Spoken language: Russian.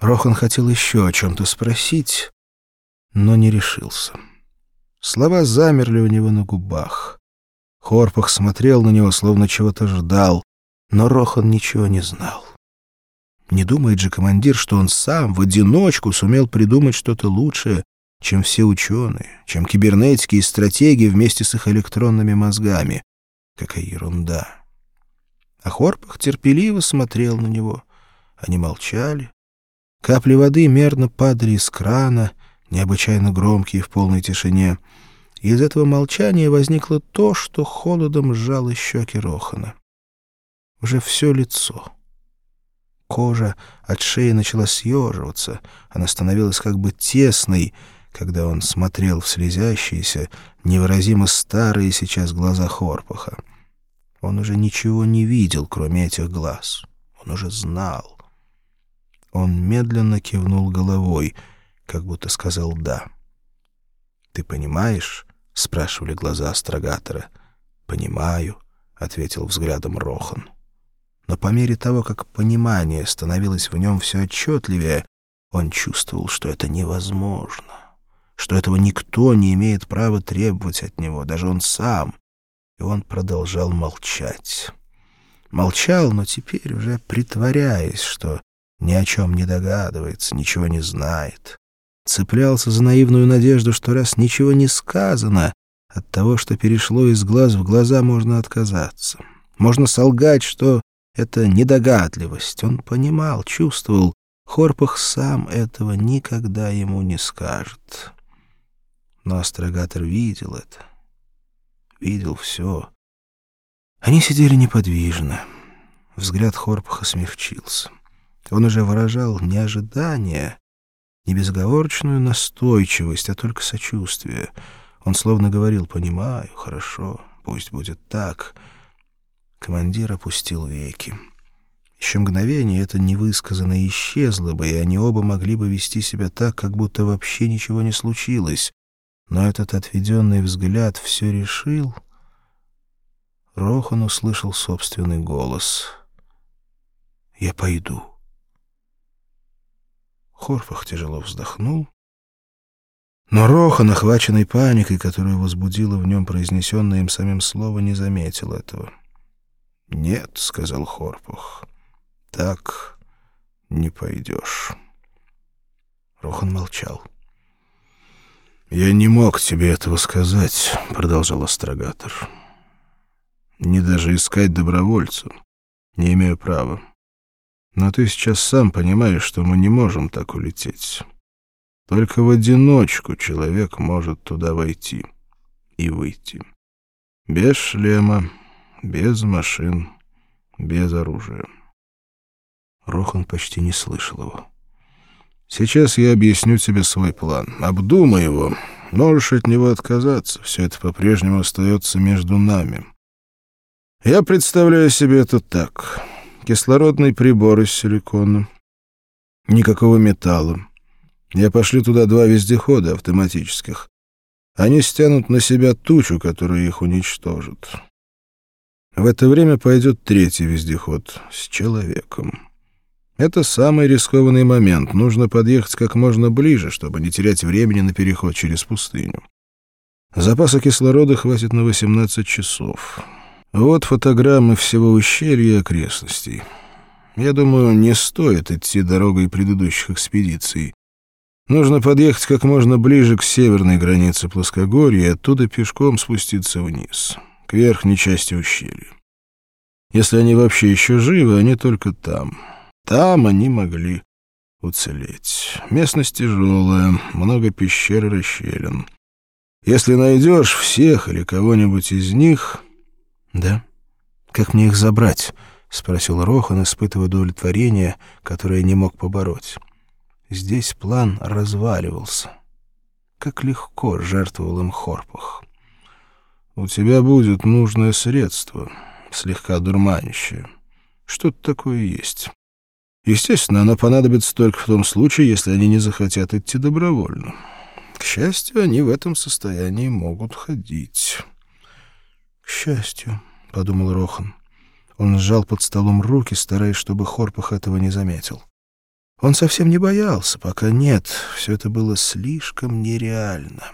Рохан хотел еще о чем-то спросить, но не решился. Слова замерли у него на губах. Хорпах смотрел на него, словно чего-то ждал, но Рохан ничего не знал. Не думает же командир, что он сам в одиночку сумел придумать что-то лучшее, чем все ученые, чем кибернетики и стратеги вместе с их электронными мозгами. Какая ерунда! А Хорпах терпеливо смотрел на него. Они молчали. Капли воды мерно падали из крана, необычайно громкие в полной тишине. И из этого молчания возникло то, что холодом сжало щеки Рохана. Уже все лицо — Кожа от шеи начала съеживаться, она становилась как бы тесной, когда он смотрел в слезящиеся, невыразимо старые сейчас глаза Хорпаха. Он уже ничего не видел, кроме этих глаз. Он уже знал. Он медленно кивнул головой, как будто сказал «да». «Ты понимаешь?» — спрашивали глаза астрогатора. «Понимаю», — ответил взглядом Рохан. Но по мере того, как понимание становилось в нем все отчетливее, он чувствовал, что это невозможно, что этого никто не имеет права требовать от него, даже он сам. И он продолжал молчать. Молчал, но теперь уже притворяясь, что ни о чем не догадывается, ничего не знает. Цеплялся за наивную надежду, что раз ничего не сказано, от того, что перешло из глаз в глаза, можно отказаться. Можно солгать, что это недогадливость. Он понимал, чувствовал. Хорпах сам этого никогда ему не скажет. Но астрогатор видел это. Видел все. Они сидели неподвижно. Взгляд Хорпаха смягчился. Он уже выражал не ожидание, не безоговорочную настойчивость, а только сочувствие. Он словно говорил «понимаю, хорошо, пусть будет так». Командир опустил веки. Еще мгновение это невысказанное исчезло бы, и они оба могли бы вести себя так, как будто вообще ничего не случилось. Но этот отведенный взгляд все решил. Рохан услышал собственный голос. «Я пойду». Хорфах тяжело вздохнул. Но Рохан, охваченный паникой, которую возбудило в нем произнесенное им самим слово, не заметил этого. «Нет», — сказал Хорпух, — «так не пойдешь». Рохан молчал. «Я не мог тебе этого сказать», — продолжал астрогатор. «Не даже искать добровольца. Не имею права. Но ты сейчас сам понимаешь, что мы не можем так улететь. Только в одиночку человек может туда войти и выйти. Без шлема, без машин, без оружия. Рохан почти не слышал его. «Сейчас я объясню тебе свой план. Обдумай его. Можешь от него отказаться. Все это по-прежнему остается между нами. Я представляю себе это так. Кислородный прибор из силикона. Никакого металла. Я пошлю туда два вездехода автоматических. Они стянут на себя тучу, которая их уничтожит. В это время пойдет третий вездеход с человеком. Это самый рискованный момент. Нужно подъехать как можно ближе, чтобы не терять времени на переход через пустыню. Запаса кислорода хватит на 18 часов. Вот фотограммы всего ущелья и окрестностей. Я думаю, не стоит идти дорогой предыдущих экспедиций. Нужно подъехать как можно ближе к северной границе плоскогорья и оттуда пешком спуститься вниз к верхней части ущелья. Если они вообще еще живы, они только там. Там они могли уцелеть. Местность тяжелая, много пещер и расщелин. Если найдешь всех или кого-нибудь из них... — Да? Как мне их забрать? — спросил Рохан, испытывая удовлетворение, которое не мог побороть. Здесь план разваливался. Как легко жертвовал им Хорпах. У тебя будет нужное средство, слегка дурманящее. Что-то такое есть. Естественно, оно понадобится только в том случае, если они не захотят идти добровольно. К счастью, они в этом состоянии могут ходить. — К счастью, — подумал Рохан. Он сжал под столом руки, стараясь, чтобы Хорпах этого не заметил. Он совсем не боялся, пока нет, все это было слишком нереально.